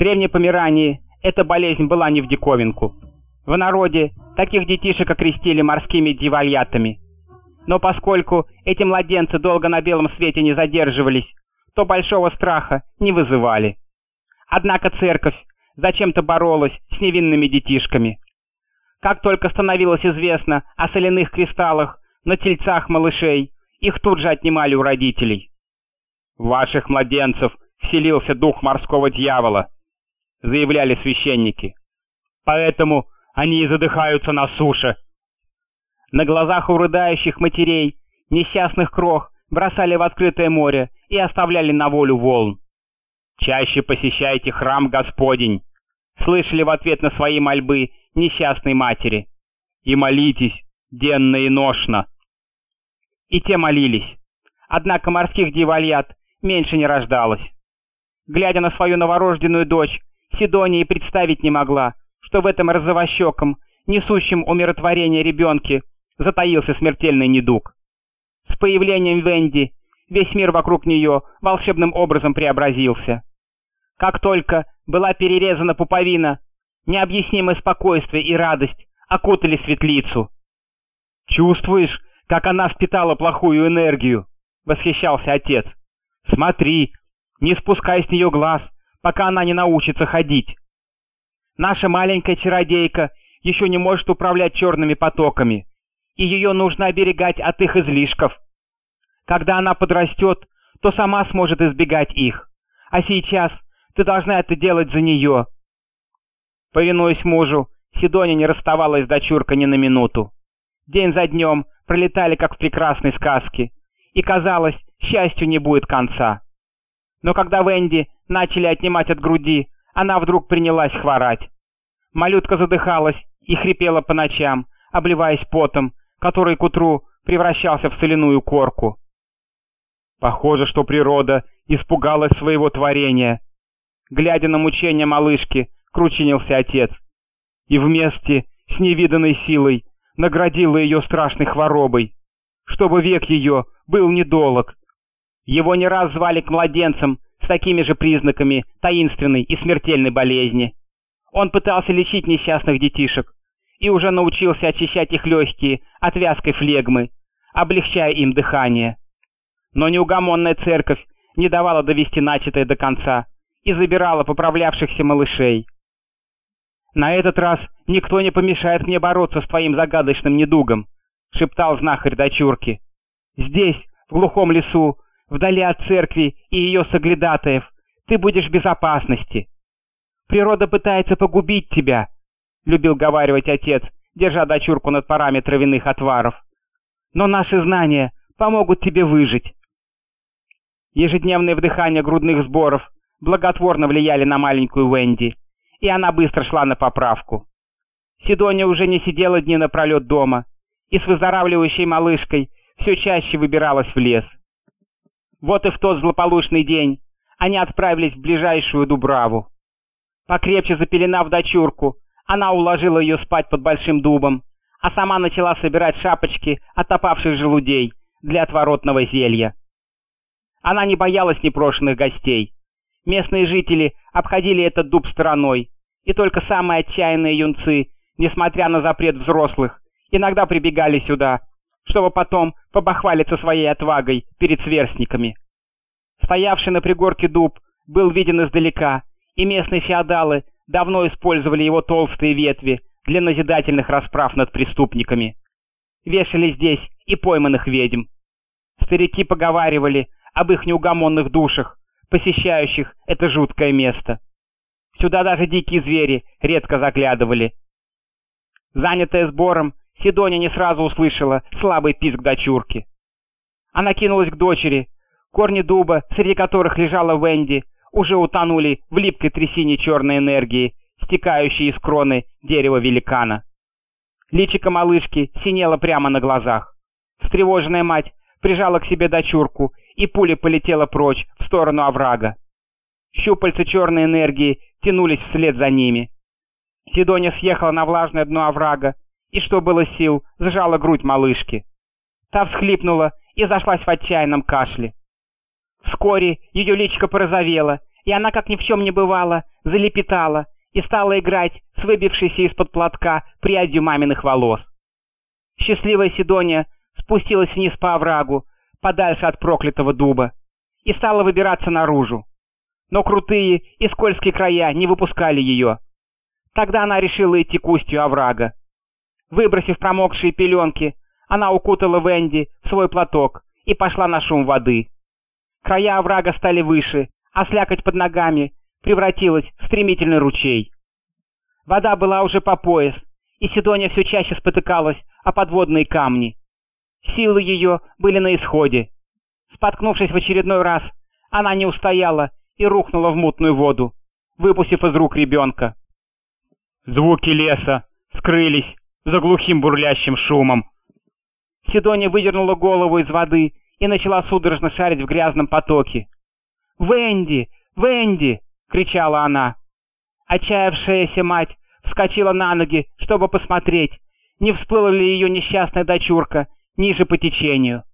древней Померании эта болезнь была не в диковинку. В народе таких детишек окрестили морскими дьявольятами. Но поскольку эти младенцы долго на белом свете не задерживались, то большого страха не вызывали. Однако церковь зачем-то боролась с невинными детишками. Как только становилось известно о соляных кристаллах на тельцах малышей, их тут же отнимали у родителей. «В ваших младенцев вселился дух морского дьявола», — заявляли священники. «Поэтому они и задыхаются на суше». На глазах у рыдающих матерей несчастных крох бросали в открытое море и оставляли на волю волн. «Чаще посещайте храм Господень», — слышали в ответ на свои мольбы несчастной матери. «И молитесь денно и ношно». И те молились. Однако морских дьяволят меньше не рождалось. Глядя на свою новорожденную дочь, Сидония представить не могла, что в этом розовощеком, несущем умиротворение ребенке, затаился смертельный недуг. С появлением Венди весь мир вокруг нее волшебным образом преобразился. Как только была перерезана пуповина, необъяснимое спокойствие и радость окутали светлицу. «Чувствуешь, как она впитала плохую энергию?» — восхищался отец. «Смотри, не спускай с нее глаз, пока она не научится ходить. Наша маленькая чародейка еще не может управлять черными потоками, и ее нужно оберегать от их излишков. Когда она подрастет, то сама сможет избегать их. А сейчас ты должна это делать за нее. Повинуясь мужу, Сидония не расставалась с дочуркой ни на минуту. День за днем пролетали, как в прекрасной сказке, и, казалось, счастью не будет конца. Но когда Венди начали отнимать от груди, она вдруг принялась хворать. Малютка задыхалась и хрипела по ночам, обливаясь потом, который к утру превращался в соляную корку. Похоже, что природа испугалась своего творения. Глядя на мучения малышки, кручинился отец. И вместе с невиданной силой наградила ее страшной хворобой, чтобы век ее был недолог. Его не раз звали к младенцам с такими же признаками таинственной и смертельной болезни. Он пытался лечить несчастных детишек и уже научился очищать их легкие от вязкой флегмы, облегчая им дыхание. Но неугомонная церковь не давала довести начатое до конца и забирала поправлявшихся малышей. «На этот раз никто не помешает мне бороться с твоим загадочным недугом», — шептал знахарь дочурки. «Здесь, в глухом лесу, вдали от церкви и ее соглядатаев, ты будешь в безопасности. Природа пытается погубить тебя, — любил говаривать отец, держа дочурку над парами травяных отваров. Но наши знания помогут тебе выжить. Ежедневное вдыхание грудных сборов благотворно влияли на маленькую Венди, и она быстро шла на поправку. Сидония уже не сидела дни напролет дома, и с выздоравливающей малышкой все чаще выбиралась в лес. Вот и в тот злополучный день они отправились в ближайшую Дубраву. Покрепче запеленав дочурку, она уложила ее спать под большим дубом, а сама начала собирать шапочки от опавших желудей для отворотного зелья. Она не боялась непрошенных гостей. Местные жители обходили этот дуб стороной, и только самые отчаянные юнцы, несмотря на запрет взрослых, иногда прибегали сюда, чтобы потом побахвалиться своей отвагой перед сверстниками. Стоявший на пригорке дуб был виден издалека, и местные феодалы давно использовали его толстые ветви для назидательных расправ над преступниками. Вешали здесь и пойманных ведьм. Старики поговаривали об их неугомонных душах, посещающих это жуткое место. Сюда даже дикие звери редко заглядывали. Занятая сбором, Сидония не сразу услышала слабый писк дочурки. Она кинулась к дочери. Корни дуба, среди которых лежала Венди, уже утонули в липкой трясине черной энергии, стекающей из кроны дерева великана. Личико малышки синело прямо на глазах. Встревоженная мать прижала к себе дочурку, и пуля полетела прочь в сторону оврага. Щупальца черной энергии тянулись вслед за ними. Сидония съехала на влажное дно оврага и, что было сил, сжала грудь малышки. Та всхлипнула и зашлась в отчаянном кашле. Вскоре ее личико порозовело, и она, как ни в чем не бывало, залепетала и стала играть с выбившейся из-под платка прядью маминых волос. Счастливая Сидония спустилась вниз по оврагу, подальше от проклятого дуба, и стала выбираться наружу. Но крутые и скользкие края не выпускали ее. Тогда она решила идти к устью оврага. Выбросив промокшие пеленки, она укутала Венди в свой платок и пошла на шум воды. Края оврага стали выше, а слякоть под ногами превратилась в стремительный ручей. Вода была уже по пояс, и Сидония все чаще спотыкалась о подводные камни. Силы ее были на исходе. Споткнувшись в очередной раз, она не устояла и рухнула в мутную воду, выпустив из рук ребенка. Звуки леса скрылись за глухим бурлящим шумом. Сидония выдернула голову из воды и начала судорожно шарить в грязном потоке. «Венди! Венди!» — кричала она. Отчаявшаяся мать вскочила на ноги, чтобы посмотреть, не всплыла ли ее несчастная дочурка ниже по течению.